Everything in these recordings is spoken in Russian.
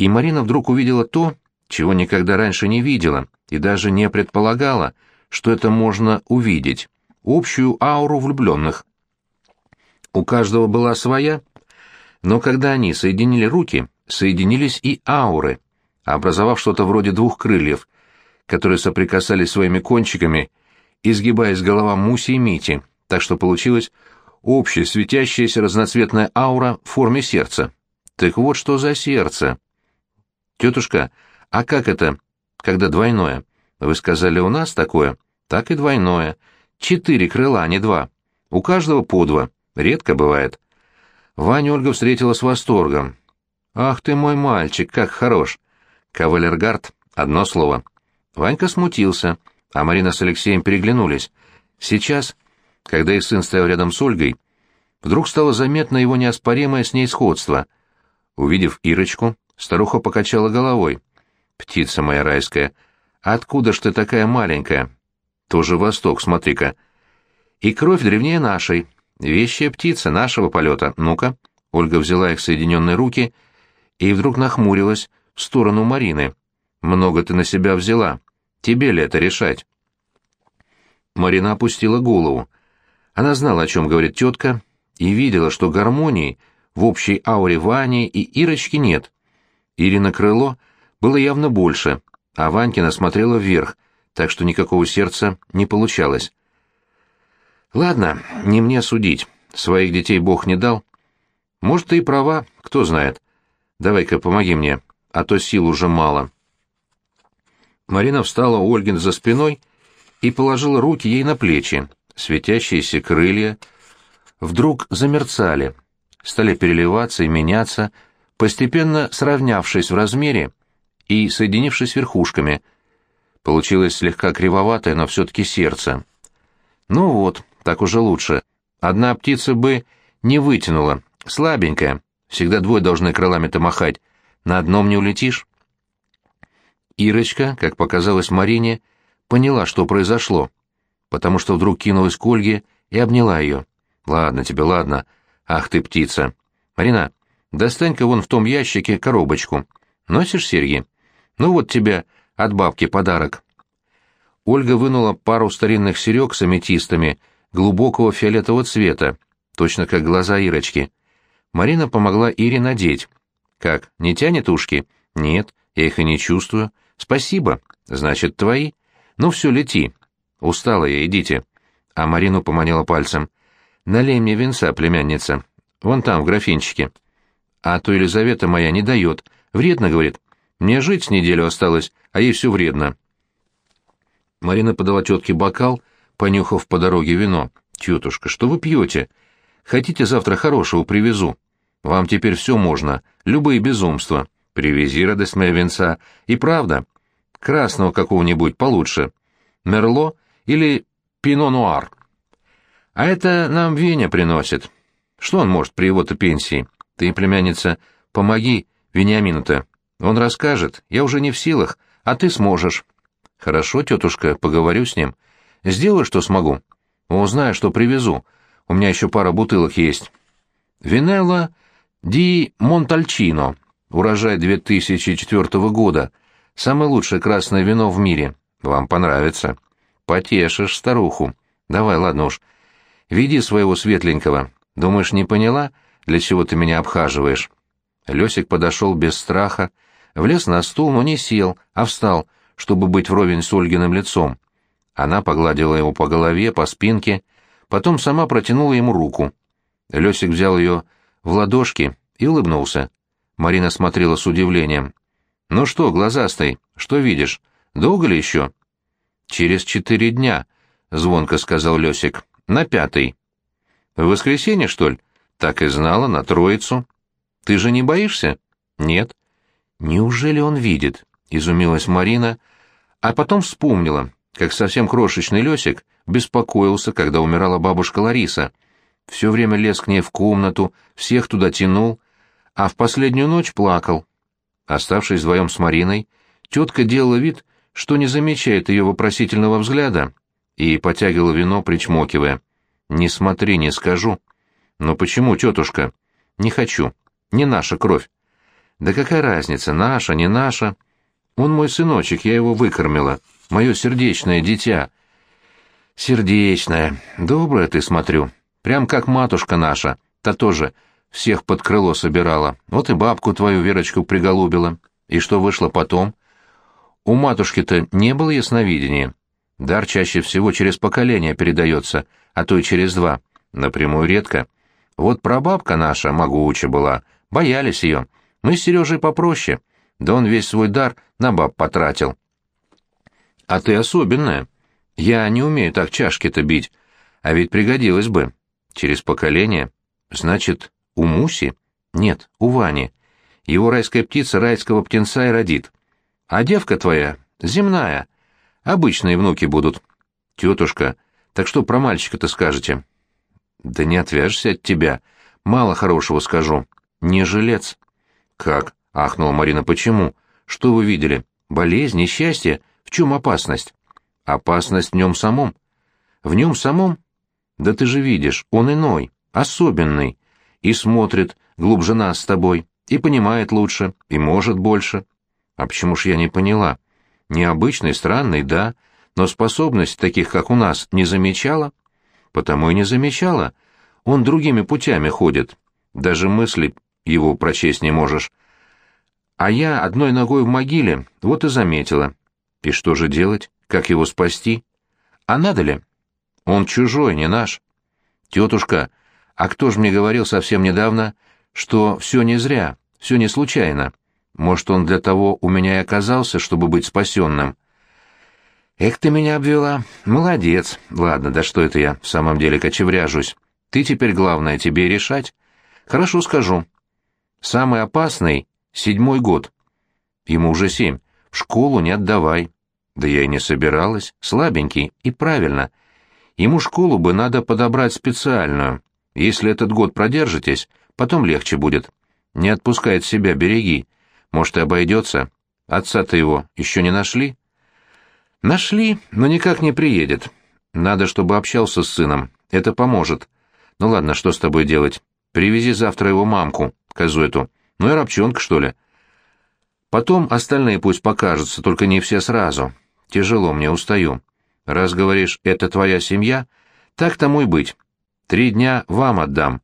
И Марина вдруг увидела то, чего никогда раньше не видела, и даже не предполагала, что это можно увидеть — общую ауру влюбленных. У каждого была своя, но когда они соединили руки, соединились и ауры, образовав что-то вроде двух крыльев, которые соприкасались своими кончиками, изгибаясь голова Муси и Мити, так что получилась общая светящаяся разноцветная аура в форме сердца. Так вот что за сердце. Тетушка, а как это, когда двойное? Вы сказали, у нас такое? Так и двойное. Четыре крыла, а не два. У каждого по два. Редко бывает. Ваню Ольга встретила с восторгом. «Ах ты мой мальчик, как хорош!» Кавалергард — одно слово. Ванька смутился, а Марина с Алексеем переглянулись. Сейчас, когда их сын стоял рядом с Ольгой, вдруг стало заметно его неоспоримое с ней сходство. Увидев Ирочку, старуха покачала головой. «Птица моя райская, откуда ж ты такая маленькая?» «Тоже восток, смотри-ка. И кровь древнее нашей, Вещая птица нашего полета. Ну-ка. Ольга взяла их соединенные руки и вдруг нахмурилась в сторону Марины. Много ты на себя взяла. Тебе ли это решать? Марина опустила голову. Она знала, о чем говорит тетка, и видела, что гармонии в общей ауре Вани и Ирочки нет. Ирина крыло было явно больше, а Ванькина смотрела вверх, так что никакого сердца не получалось. Ладно, не мне судить. Своих детей Бог не дал. Может, ты и права, кто знает. Давай-ка помоги мне, а то сил уже мало. Марина встала у Ольгин за спиной и положила руки ей на плечи. Светящиеся крылья вдруг замерцали, стали переливаться и меняться, постепенно сравнявшись в размере и соединившись верхушками. Получилось слегка кривоватое, но все-таки сердце. Ну вот, так уже лучше. Одна птица бы не вытянула, слабенькая. Всегда двое должны крылами-то махать. На одном не улетишь. Ирочка, как показалось Марине, поняла, что произошло, потому что вдруг кинулась к Ольге и обняла ее. «Ладно тебе, ладно. Ах ты, птица. Марина, достань-ка вон в том ящике коробочку. Носишь серьги? Ну вот тебе от бабки подарок». Ольга вынула пару старинных серег с аметистами глубокого фиолетового цвета, точно как глаза Ирочки. Марина помогла Ире надеть. «Как, не тянет ушки?» «Нет, я их и не чувствую. Спасибо. Значит, твои? Ну все, лети. Устала я, идите». А Марину поманила пальцем. «Налей мне венца, племянница. Вон там, в графинчике». «А то Елизавета моя не дает. Вредно, — говорит. Мне жить с неделю осталось, а ей все вредно». Марина подала тетке бокал, понюхав по дороге вино. «Тетушка, что вы пьете? Хотите, завтра хорошего привезу? Вам теперь все можно, любые безумства. Привези, радость моя венца. И правда, красного какого-нибудь получше. Мерло или пино-нуар. А это нам Веня приносит. Что он может при его-то пенсии? Ты, племянница, помоги Вениамину-то. Он расскажет, я уже не в силах, а ты сможешь». «Хорошо, тетушка, поговорю с ним». Сделаю, что смогу. Узнаю, что привезу. У меня еще пара бутылок есть. Винелла ди Монтальчино. Урожай 2004 года. Самое лучшее красное вино в мире. Вам понравится. Потешишь старуху. Давай, ладно уж. Веди своего светленького. Думаешь, не поняла, для чего ты меня обхаживаешь?» Лесик подошел без страха, влез на стул, но не сел, а встал, чтобы быть вровень с Ольгиным лицом. Она погладила его по голове, по спинке, потом сама протянула ему руку. Лесик взял ее в ладошки и улыбнулся. Марина смотрела с удивлением. «Ну что, глазастый, что видишь? Долго ли еще?» «Через четыре дня», — звонко сказал Лесик. «На пятый». «В воскресенье, что ли?» «Так и знала, на троицу». «Ты же не боишься?» «Нет». «Неужели он видит?» — изумилась Марина, а потом вспомнила, как совсем крошечный Лесик, беспокоился, когда умирала бабушка Лариса. Все время лез к ней в комнату, всех туда тянул, а в последнюю ночь плакал. Оставшись вдвоем с Мариной, тетка делала вид, что не замечает ее вопросительного взгляда, и потягивала вино, причмокивая. «Не смотри, не скажу». «Но почему, тетушка?» «Не хочу. Не наша кровь». Да какая разница, наша, не наша? Он мой сыночек, я его выкормила. Мое сердечное дитя. Сердечное. Доброе ты, смотрю. Прям как матушка наша. Та тоже всех под крыло собирала. Вот и бабку твою Верочку приголубила. И что вышло потом? У матушки-то не было ясновидения. Дар чаще всего через поколение передается, а то и через два. Напрямую редко. Вот прабабка наша могуча была, боялись ее. Мы с Сережей попроще. Да он весь свой дар на баб потратил. А ты особенная. Я не умею так чашки-то бить. А ведь пригодилось бы. Через поколение. Значит, у Муси? Нет, у Вани. Его райская птица райского птенца и родит. А девка твоя земная. Обычные внуки будут. Тетушка, так что про мальчика-то скажете? Да не отвяжешься от тебя. Мало хорошего скажу. Не жилец. Как? — ахнула Марина. «Почему? Что вы видели? Болезнь, несчастье? В чем опасность?» «Опасность в нем самом». «В нем самом? Да ты же видишь, он иной, особенный, и смотрит глубже нас с тобой, и понимает лучше, и может больше». «А почему ж я не поняла? Необычный, странный, да, но способность таких, как у нас, не замечала?» «Потому и не замечала. Он другими путями ходит. Даже мысли его прочесть не можешь» А я одной ногой в могиле, вот и заметила. И что же делать? Как его спасти? А надо ли? Он чужой, не наш. Тетушка, а кто же мне говорил совсем недавно, что все не зря, все не случайно? Может, он для того у меня и оказался, чтобы быть спасенным? Эх, ты меня обвела. Молодец. Ладно, да что это я в самом деле кочевряжусь? Ты теперь главное тебе решать. Хорошо скажу. Самый опасный Седьмой год. Ему уже семь. В школу не отдавай. Да я и не собиралась. Слабенький. И правильно. Ему школу бы надо подобрать специальную. Если этот год продержитесь, потом легче будет. Не отпускай от себя, береги. Может, и обойдется. Отца-то его еще не нашли? Нашли, но никак не приедет. Надо, чтобы общался с сыном. Это поможет. Ну ладно, что с тобой делать? Привези завтра его мамку, козу эту. Ну и рабчонка, что ли. Потом остальные пусть покажутся, только не все сразу. Тяжело мне, устаю. Раз говоришь, это твоя семья, так тому и быть. Три дня вам отдам.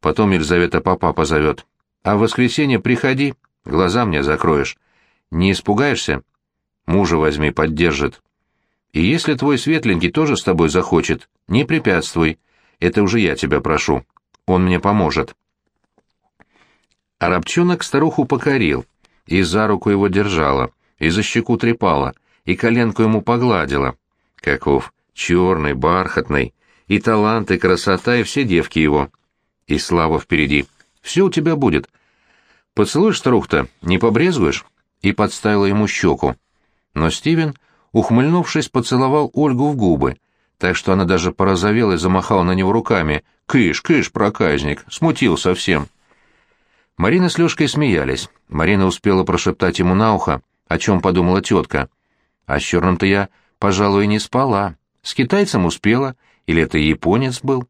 Потом Елизавета папа позовет. А в воскресенье приходи, глаза мне закроешь. Не испугаешься? Мужа возьми, поддержит. И если твой светленький тоже с тобой захочет, не препятствуй. Это уже я тебя прошу. Он мне поможет. А рабчонок старуху покорил, и за руку его держала, и за щеку трепала, и коленку ему погладила. Каков черный, бархатный, и талант, и красота, и все девки его. И слава впереди. Все у тебя будет. Поцелуешь старух-то, не побрезгуешь? И подставила ему щеку. Но Стивен, ухмыльнувшись, поцеловал Ольгу в губы, так что она даже порозовела и замахала на него руками. «Кыш, кыш, проказник!» Смутил совсем. Марина с Лёшкой смеялись. Марина успела прошептать ему на ухо, о чем подумала тетка. А с черным-то я, пожалуй, не спала. С китайцем успела, или это японец был?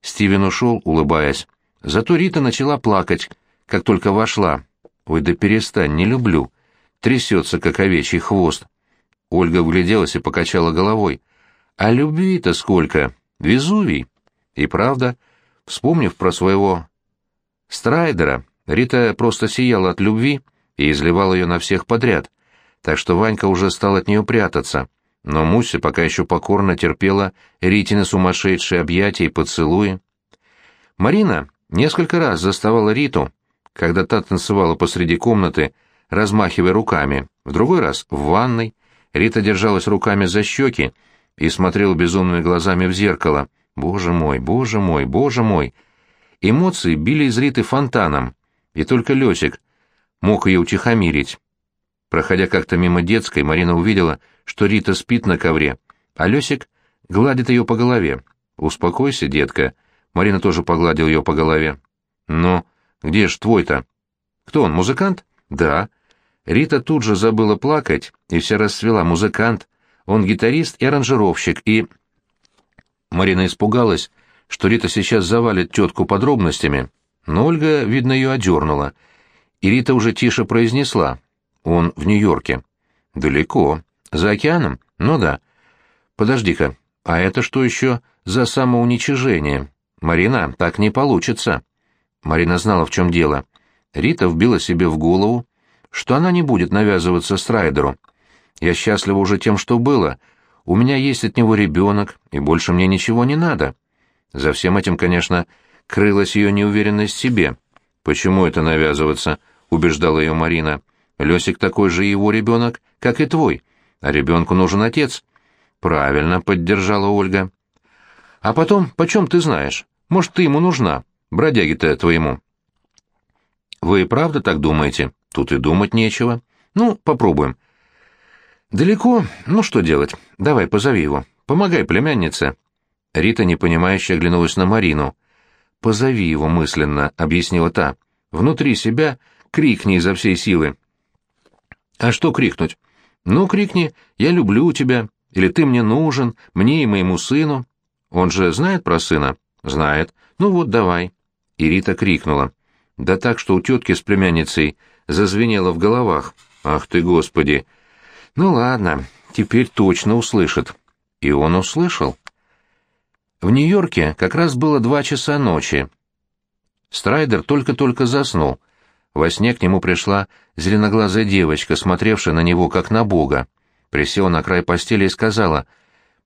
Стивен ушел, улыбаясь. Зато Рита начала плакать, как только вошла. «Ой, да перестань, не люблю». Трясется, как овечий хвост. Ольга вгляделась и покачала головой. «А любви-то сколько? Везувий!» И правда, вспомнив про своего Страйдера, Рита просто сияла от любви и изливала ее на всех подряд, так что Ванька уже стал от нее прятаться, но Муся пока еще покорно терпела Ритины сумасшедшие объятия и поцелуи. Марина несколько раз заставала Риту, когда та танцевала посреди комнаты, размахивая руками, в другой раз в ванной. Рита держалась руками за щеки и смотрела безумными глазами в зеркало. «Боже мой, боже мой, боже мой!» Эмоции били из Риты фонтаном, и только Лёсик мог ее утихомирить. Проходя как-то мимо детской, Марина увидела, что Рита спит на ковре, а Лёсик гладит ее по голове. «Успокойся, детка». Марина тоже погладила ее по голове. «Ну, где ж твой-то?» «Кто он, музыкант?» «Да». Рита тут же забыла плакать и вся расцвела. «Музыкант. Он гитарист и аранжировщик, и...» Марина испугалась, что Рита сейчас завалит тетку подробностями, но Ольга, видно, ее одернула. И Рита уже тише произнесла. Он в Нью-Йорке. Далеко. За океаном? Ну да. Подожди-ка, а это что еще за самоуничижение? Марина, так не получится. Марина знала, в чем дело. Рита вбила себе в голову, что она не будет навязываться Страйдеру. Я счастлива уже тем, что было. У меня есть от него ребенок, и больше мне ничего не надо. За всем этим, конечно, крылась ее неуверенность в себе. «Почему это навязываться?» — убеждала ее Марина. «Лесик такой же его ребенок, как и твой, а ребенку нужен отец». «Правильно», — поддержала Ольга. «А потом, почем ты знаешь? Может, ты ему нужна, бродяге-то твоему?» «Вы правда так думаете? Тут и думать нечего. Ну, попробуем». «Далеко? Ну, что делать? Давай, позови его. Помогай, племяннице». Рита, непонимающе, оглянулась на Марину. «Позови его мысленно», — объяснила та. «Внутри себя крикни изо всей силы». «А что крикнуть?» «Ну, крикни «Я люблю тебя» или «Ты мне нужен, мне и моему сыну». Он же знает про сына?» «Знает. Ну вот, давай». И Рита крикнула. Да так, что у тетки с племянницей зазвенело в головах. «Ах ты, Господи!» «Ну ладно, теперь точно услышит». И он услышал. В Нью-Йорке как раз было два часа ночи. Страйдер только-только заснул. Во сне к нему пришла зеленоглазая девочка, смотревшая на него как на бога. Присела на край постели и сказала,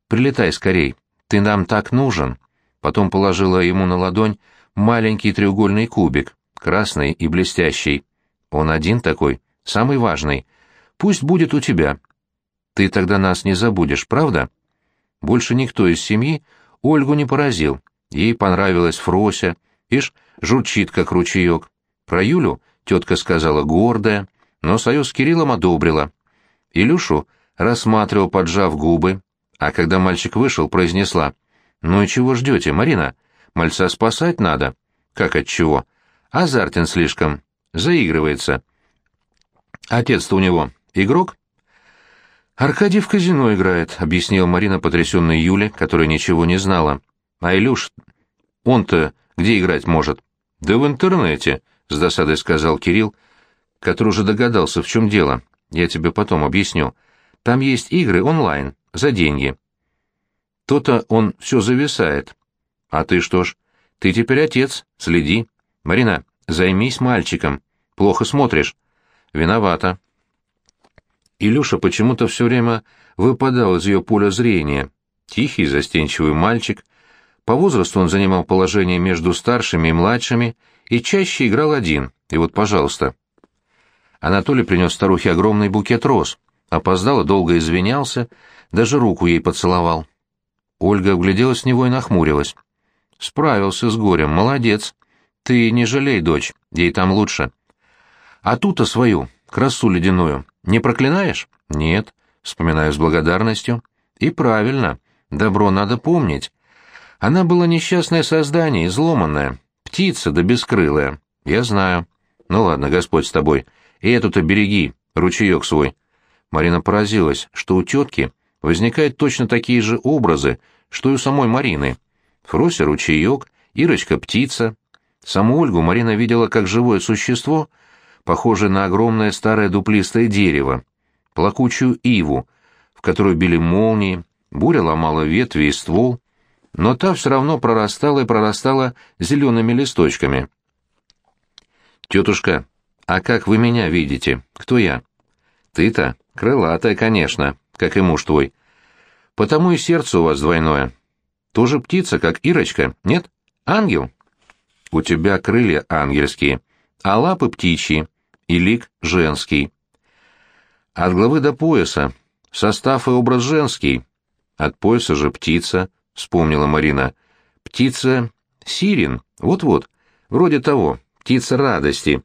«Прилетай скорей, ты нам так нужен». Потом положила ему на ладонь маленький треугольный кубик, красный и блестящий. Он один такой, самый важный. Пусть будет у тебя. Ты тогда нас не забудешь, правда? Больше никто из семьи Ольгу не поразил. Ей понравилась Фрося, ишь, журчит, как ручеек. Про Юлю тетка сказала гордая, но союз с Кириллом одобрила. Илюшу рассматривал, поджав губы, а когда мальчик вышел, произнесла. «Ну и чего ждете, Марина? Мальца спасать надо». «Как от чего?» «Азартен слишком. Заигрывается». «Отец-то у него игрок?» «Аркадий в казино играет», — объяснила Марина потрясенной Юле, которая ничего не знала. «А Илюш, он-то где играть может?» «Да в интернете», — с досадой сказал Кирилл, который уже догадался, в чем дело. «Я тебе потом объясню. Там есть игры онлайн, за деньги». То-то он все зависает. «А ты что ж? Ты теперь отец, следи. Марина, займись мальчиком. Плохо смотришь». «Виновата», Илюша почему-то все время выпадал из ее поля зрения. Тихий, застенчивый мальчик. По возрасту он занимал положение между старшими и младшими и чаще играл один. И вот, пожалуйста. Анатолий принес старухе огромный букет роз. Опоздал долго извинялся, даже руку ей поцеловал. Ольга вгляделась в него и нахмурилась. «Справился с горем, молодец. Ты не жалей, дочь, ей там лучше. А ту-то свою, красу ледяную, не проклинаешь? Нет, вспоминаю с благодарностью. И правильно, добро надо помнить. Она была несчастное создание, изломанное, птица да бескрылая. Я знаю. Ну ладно, Господь с тобой. И эту-то береги, ручеек свой. Марина поразилась, что у тетки возникают точно такие же образы, что и у самой Марины. Фрося — ручеек, Ирочка — птица. Саму Ольгу Марина видела как живое существо — похожее на огромное старое дуплистое дерево, плакучую иву, в которую били молнии, буря ломала ветви и ствол, но та все равно прорастала и прорастала зелеными листочками. «Тетушка, а как вы меня видите? Кто я?» «Ты-то крылатая, конечно, как и муж твой. Потому и сердце у вас двойное. Тоже птица, как Ирочка, нет? Ангел?» «У тебя крылья ангельские, а лапы птичьи, и лик женский. От головы до пояса состав и образ женский. От пояса же птица, вспомнила Марина. Птица сирен, вот-вот, вроде того, птица радости.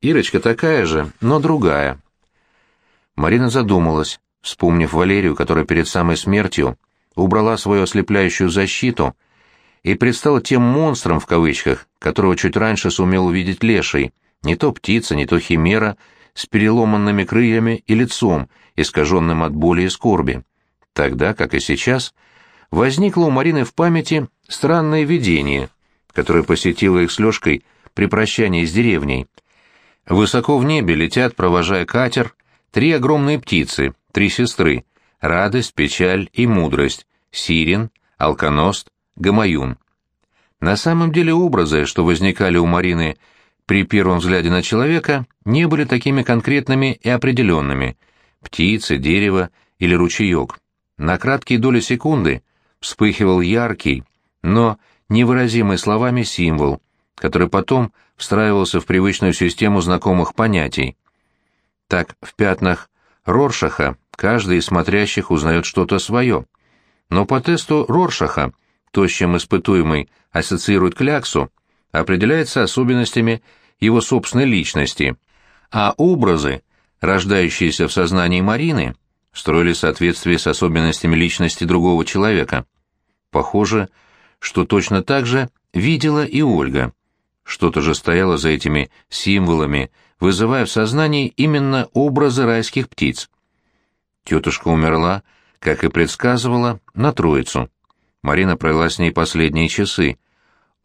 Ирочка такая же, но другая. Марина задумалась, вспомнив Валерию, которая перед самой смертью убрала свою ослепляющую защиту и предстала тем монстром, в кавычках, которого чуть раньше сумел увидеть Леший — не то птица, не то химера, с переломанными крыльями и лицом, искаженным от боли и скорби. Тогда, как и сейчас, возникло у Марины в памяти странное видение, которое посетило их с Лёшкой при прощании с деревней. Высоко в небе летят, провожая катер, три огромные птицы, три сестры — радость, печаль и мудрость, сирен, алконост, гамаюн. На самом деле образы, что возникали у Марины при первом взгляде на человека, не были такими конкретными и определенными. Птицы, дерево или ручеек. На краткие доли секунды вспыхивал яркий, но невыразимый словами символ, который потом встраивался в привычную систему знакомых понятий. Так, в пятнах Роршаха каждый из смотрящих узнает что-то свое. Но по тесту Роршаха то, с чем испытуемый ассоциирует кляксу, определяется особенностями его собственной личности, а образы, рождающиеся в сознании Марины, строили в соответствии с особенностями личности другого человека. Похоже, что точно так же видела и Ольга. Что-то же стояло за этими символами, вызывая в сознании именно образы райских птиц. Тетушка умерла, как и предсказывала, на Троицу. Марина провела с ней последние часы.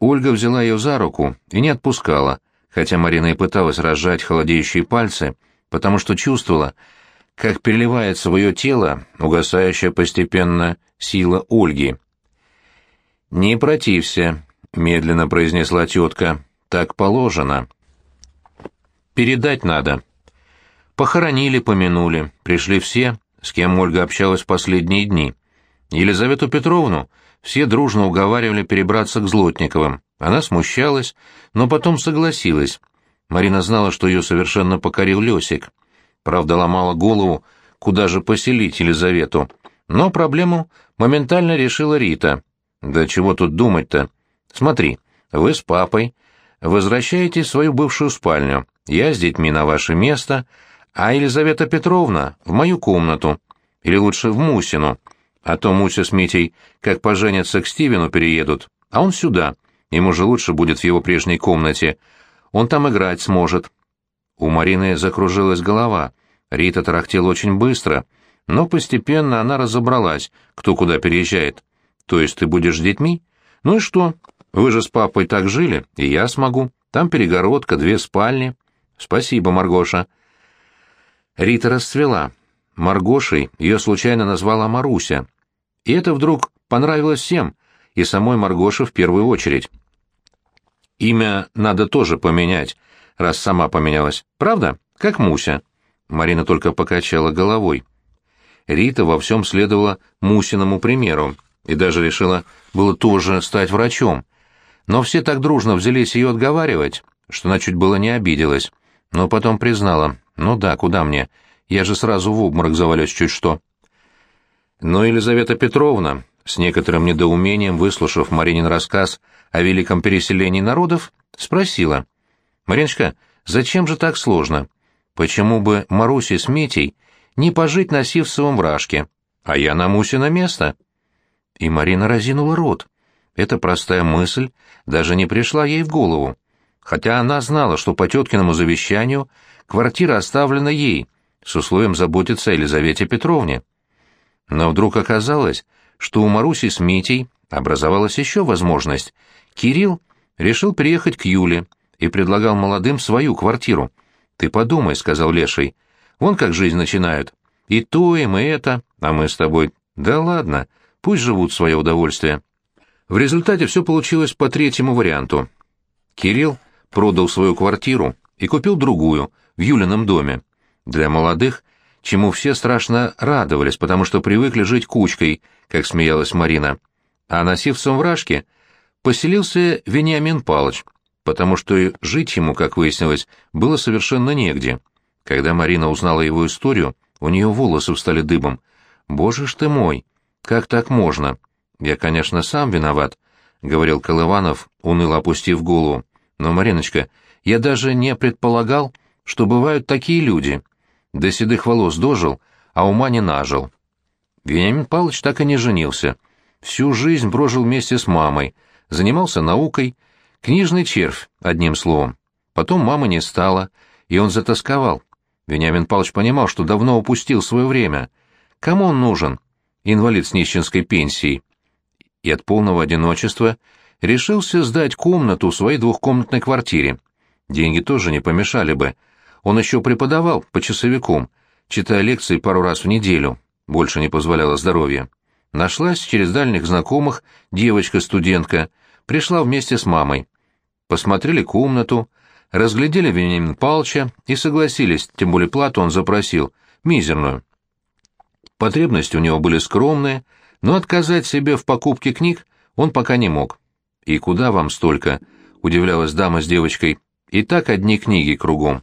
Ольга взяла ее за руку и не отпускала, хотя Марина и пыталась разжать холодеющие пальцы, потому что чувствовала, как переливает свое тело, угасающая постепенно сила Ольги. «Не протився», — медленно произнесла тетка, — «так положено». «Передать надо». Похоронили, помянули, пришли все, с кем Ольга общалась последние дни. Елизавету Петровну все дружно уговаривали перебраться к Злотниковым. Она смущалась, но потом согласилась. Марина знала, что ее совершенно покорил Лесик. Правда, ломала голову, куда же поселить Елизавету. Но проблему моментально решила Рита. Да чего тут думать-то? Смотри, вы с папой возвращаетесь в свою бывшую спальню, я с детьми на ваше место, а Елизавета Петровна в мою комнату, или лучше в Мусину, а то Муся с Митей, как поженятся к Стивену, переедут, а он сюда, ему же лучше будет в его прежней комнате, он там играть сможет. У Марины закружилась голова, Рита тарахтела очень быстро, но постепенно она разобралась, кто куда переезжает. То есть ты будешь с детьми? Ну и что? Вы же с папой так жили, и я смогу. Там перегородка, две спальни. Спасибо, Маргоша. Рита расцвела. Маргошей ее случайно назвала Маруся. И это вдруг понравилось всем, и самой Маргоше в первую очередь. Имя надо тоже поменять, раз сама поменялась. Правда? Как Муся. Марина только покачала головой. Рита во всем следовала Мусиному примеру и даже решила было тоже стать врачом. Но все так дружно взялись ее отговаривать, что она чуть было не обиделась. Но потом признала, ну да, куда мне, я же сразу в обморок завалюсь чуть что. Но Елизавета Петровна, с некоторым недоумением выслушав Маринин рассказ о великом переселении народов, спросила, «Мариночка, зачем же так сложно? Почему бы Марусе с Митей не пожить на Сивцевом вражке, а я на Мусино место?» И Марина разинула рот. Эта простая мысль даже не пришла ей в голову, хотя она знала, что по теткиному завещанию квартира оставлена ей, с условием заботиться о Елизавете Петровне. Но вдруг оказалось, что у Маруси с Митей образовалась еще возможность. Кирилл решил приехать к Юле и предлагал молодым свою квартиру. «Ты подумай», — сказал Леший, — «вон как жизнь начинают. И то, и мы это, а мы с тобой...» «Да ладно», Пусть живут в свое удовольствие. В результате все получилось по третьему варианту. Кирилл продал свою квартиру и купил другую, в Юлином доме. Для молодых, чему все страшно радовались, потому что привыкли жить кучкой, как смеялась Марина. А на Сивцем вражке поселился Вениамин Палыч, потому что жить ему, как выяснилось, было совершенно негде. Когда Марина узнала его историю, у нее волосы встали дыбом. «Боже ж ты мой! Как так можно? Я, конечно, сам виноват, — говорил Колыванов, уныло опустив голову. Но, Мариночка, я даже не предполагал, что бывают такие люди. До седых волос дожил, а ума не нажил. Вениамин Павлович так и не женился. Всю жизнь прожил вместе с мамой, занимался наукой, книжный червь, одним словом. Потом мамы не стало, и он затасковал. Вениамин Павлович понимал, что давно упустил свое время. Кому он нужен? инвалид с нищенской пенсией, и от полного одиночества решился сдать комнату в своей двухкомнатной квартире. Деньги тоже не помешали бы, Он еще преподавал по часовикам, читая лекции пару раз в неделю, больше не позволяло здоровье. Нашлась через дальних знакомых девочка-студентка, пришла вместе с мамой. Посмотрели комнату, разглядели Вениамина Палча и согласились, тем более плату он запросил, мизерную. Потребности у него были скромные, но отказать себе в покупке книг он пока не мог. «И куда вам столько?» — удивлялась дама с девочкой. «И так одни книги кругом».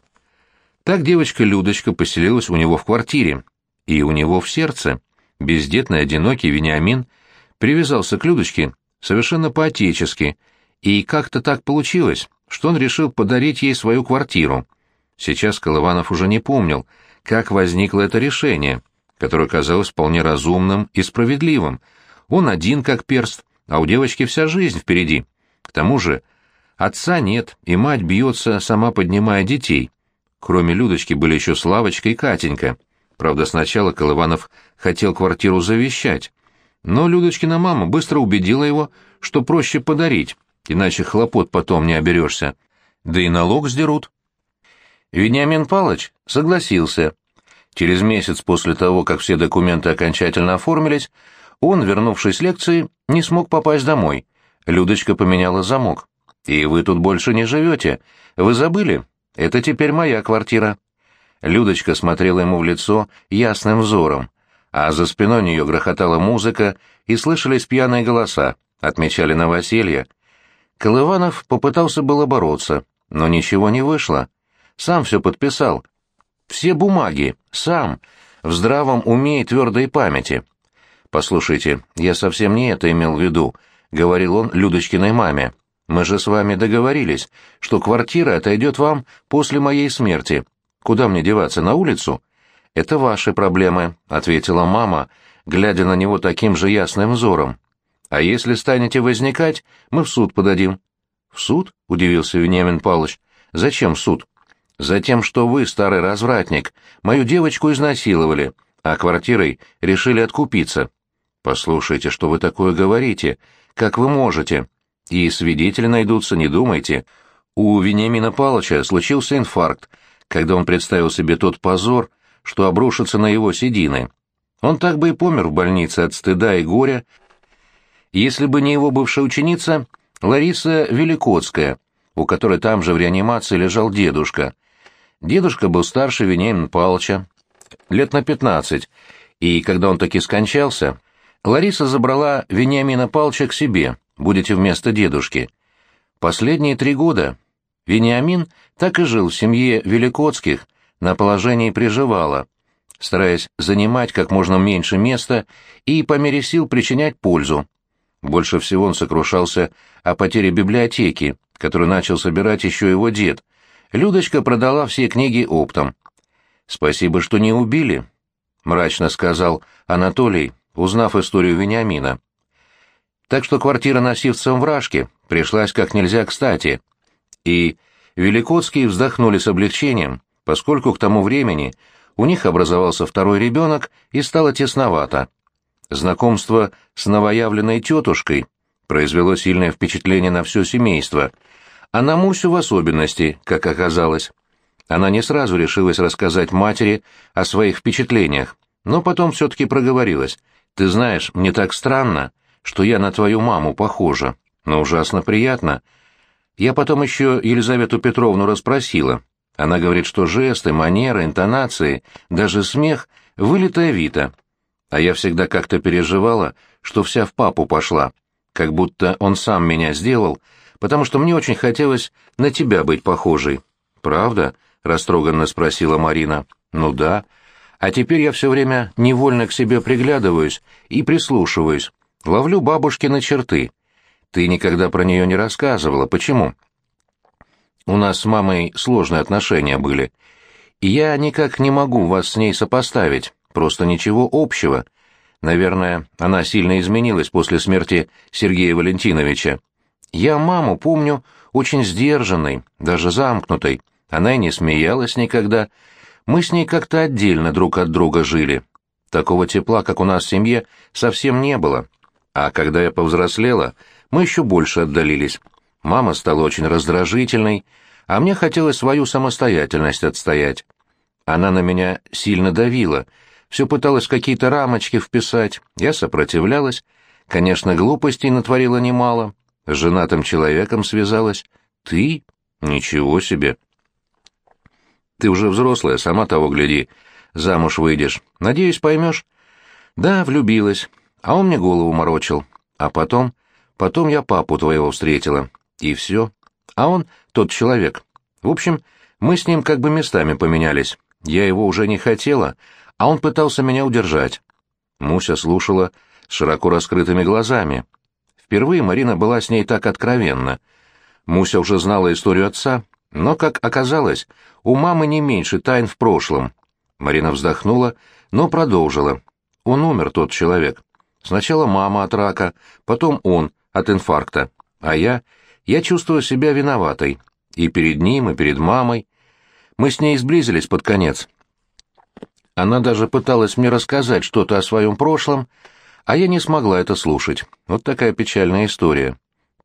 Так девочка Людочка поселилась у него в квартире, и у него в сердце. Бездетный, одинокий Вениамин привязался к Людочке совершенно по-отечески, и как-то так получилось, что он решил подарить ей свою квартиру. Сейчас Колыванов уже не помнил, как возникло это решение, которое казалось вполне разумным и справедливым. Он один как перст, а у девочки вся жизнь впереди. К тому же отца нет, и мать бьется, сама поднимая детей. Кроме Людочки были еще Славочка и Катенька. Правда, сначала Колыванов хотел квартиру завещать, но Людочкина мама быстро убедила его, что проще подарить, иначе хлопот потом не оберешься. Да и налог сдерут. Вениамин Палыч согласился. Через месяц после того, как все документы окончательно оформились, он, вернувшись с лекции, не смог попасть домой. Людочка поменяла замок. «И вы тут больше не живете. Вы забыли? Это теперь моя квартира». Людочка смотрела ему в лицо ясным взором, а за спиной нее грохотала музыка и слышались пьяные голоса, отмечали новоселье. Колыванов попытался было бороться, но ничего не вышло. Сам все подписал. Все бумаги, сам, в здравом уме и твердой памяти. «Послушайте, я совсем не это имел в виду», — говорил он Людочкиной маме. «Мы же с вами договорились, что квартира отойдет вам после моей смерти, Куда мне деваться, на улицу? Это ваши проблемы, ответила мама, глядя на него таким же ясным взором. А если станете возникать, мы в суд подадим. В суд? удивился Вениамин Павлович. Зачем суд? Затем, что вы, старый развратник, мою девочку изнасиловали, а квартирой решили откупиться. Послушайте, что вы такое говорите? Как вы можете? И свидетели найдутся, не думайте. У Вениамина Павловича случился инфаркт, когда он представил себе тот позор, что обрушится на его седины. Он так бы и помер в больнице от стыда и горя, если бы не его бывшая ученица Лариса Великоцкая, у которой там же в реанимации лежал дедушка. Дедушка был старше Вениамина Павловича, лет на пятнадцать, и когда он таки скончался, Лариса забрала Вениамина Павловича к себе, будете вместо дедушки. Последние три года Вениамин так и жил в семье Великоцких, на положении приживала, стараясь занимать как можно меньше места и по мере сил причинять пользу. Больше всего он сокрушался о потере библиотеки, которую начал собирать еще его дед. Людочка продала все книги оптом. «Спасибо, что не убили», — мрачно сказал Анатолий, узнав историю Вениамина. Так что квартира на Сивцевом вражке пришлась как нельзя кстати и Великоцкие вздохнули с облегчением, поскольку к тому времени у них образовался второй ребенок и стало тесновато. Знакомство с новоявленной тетушкой произвело сильное впечатление на все семейство, а на Мусю в особенности, как оказалось. Она не сразу решилась рассказать матери о своих впечатлениях, но потом все-таки проговорилась. «Ты знаешь, мне так странно, что я на твою маму похожа, но ужасно приятно. Я потом еще Елизавету Петровну расспросила. Она говорит, что жесты, манеры, интонации, даже смех — вылитая Вита. А я всегда как-то переживала, что вся в папу пошла, как будто он сам меня сделал, потому что мне очень хотелось на тебя быть похожей. «Правда?» — растроганно спросила Марина. «Ну да. А теперь я все время невольно к себе приглядываюсь и прислушиваюсь, ловлю бабушкины черты. Ты никогда про нее не рассказывала. Почему? У нас с мамой сложные отношения были. Я никак не могу вас с ней сопоставить. Просто ничего общего. Наверное, она сильно изменилась после смерти Сергея Валентиновича. Я маму помню очень сдержанной, даже замкнутой. Она и не смеялась никогда. Мы с ней как-то отдельно друг от друга жили. Такого тепла, как у нас в семье, совсем не было. А когда я повзрослела, мы еще больше отдалились. Мама стала очень раздражительной, а мне хотелось свою самостоятельность отстоять. Она на меня сильно давила, все пыталась какие-то рамочки вписать, я сопротивлялась, конечно, глупостей натворила немало, с женатым человеком связалась. Ты? Ничего себе! Ты уже взрослая, сама того гляди, замуж выйдешь. Надеюсь, поймешь? Да, влюбилась, а он мне голову морочил. А потом, потом я папу твоего встретила. И все. А он тот человек. В общем, мы с ним как бы местами поменялись. Я его уже не хотела, а он пытался меня удержать. Муся слушала с широко раскрытыми глазами. Впервые Марина была с ней так откровенна. Муся уже знала историю отца, но, как оказалось, у мамы не меньше тайн в прошлом. Марина вздохнула, но продолжила. Он умер, тот человек. Сначала мама от рака, потом он от инфаркта. А я... Я чувствую себя виноватой. И перед ним, и перед мамой. Мы с ней сблизились под конец. Она даже пыталась мне рассказать что-то о своем прошлом, а я не смогла это слушать. Вот такая печальная история.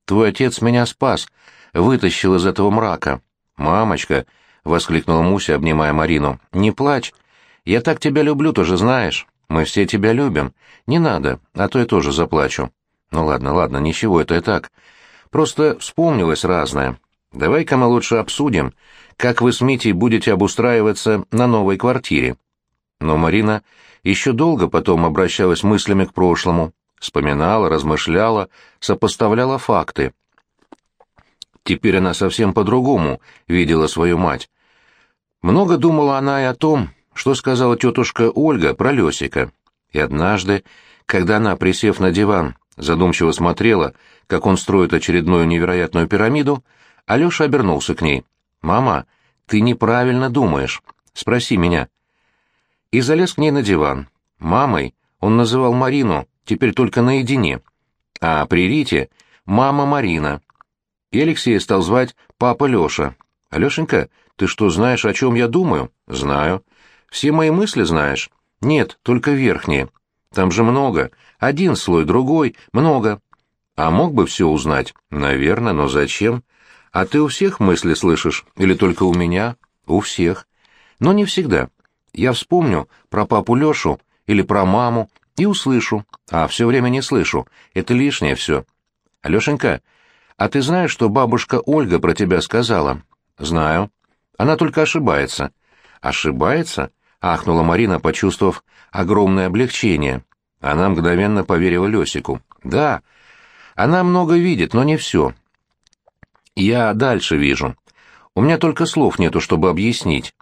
Твой отец меня спас, вытащил из этого мрака. «Мамочка!» — воскликнула Муся, обнимая Марину. «Не плачь. Я так тебя люблю, ты же знаешь. Мы все тебя любим. Не надо, а то я тоже заплачу». «Ну ладно, ладно, ничего, это и так. Просто вспомнилось разное. Давай-ка мы лучше обсудим, как вы с Митей будете обустраиваться на новой квартире». Но Марина еще долго потом обращалась мыслями к прошлому, вспоминала, размышляла, сопоставляла факты. Теперь она совсем по-другому видела свою мать. Много думала она и о том, что сказала тетушка Ольга про Лесика. И однажды, когда она, присев на диван, задумчиво смотрела, как он строит очередную невероятную пирамиду, Алеша обернулся к ней. «Мама, ты неправильно думаешь. Спроси меня». И залез к ней на диван. Мамой он называл Марину, теперь только наедине. А при Рите — мама Марина и Алексея стал звать папа Леша. «Алешенька, ты что, знаешь, о чем я думаю?» «Знаю». «Все мои мысли знаешь?» «Нет, только верхние. Там же много. Один слой, другой, много». «А мог бы все узнать?» «Наверное, но зачем?» «А ты у всех мысли слышишь? Или только у меня?» «У всех». «Но не всегда. Я вспомню про папу Лешу или про маму и услышу, а все время не слышу. Это лишнее все». «Алешенька, «А ты знаешь, что бабушка Ольга про тебя сказала?» «Знаю. Она только ошибается». «Ошибается?» — ахнула Марина, почувствовав огромное облегчение. Она мгновенно поверила Лесику. «Да, она много видит, но не все. Я дальше вижу. У меня только слов нету, чтобы объяснить.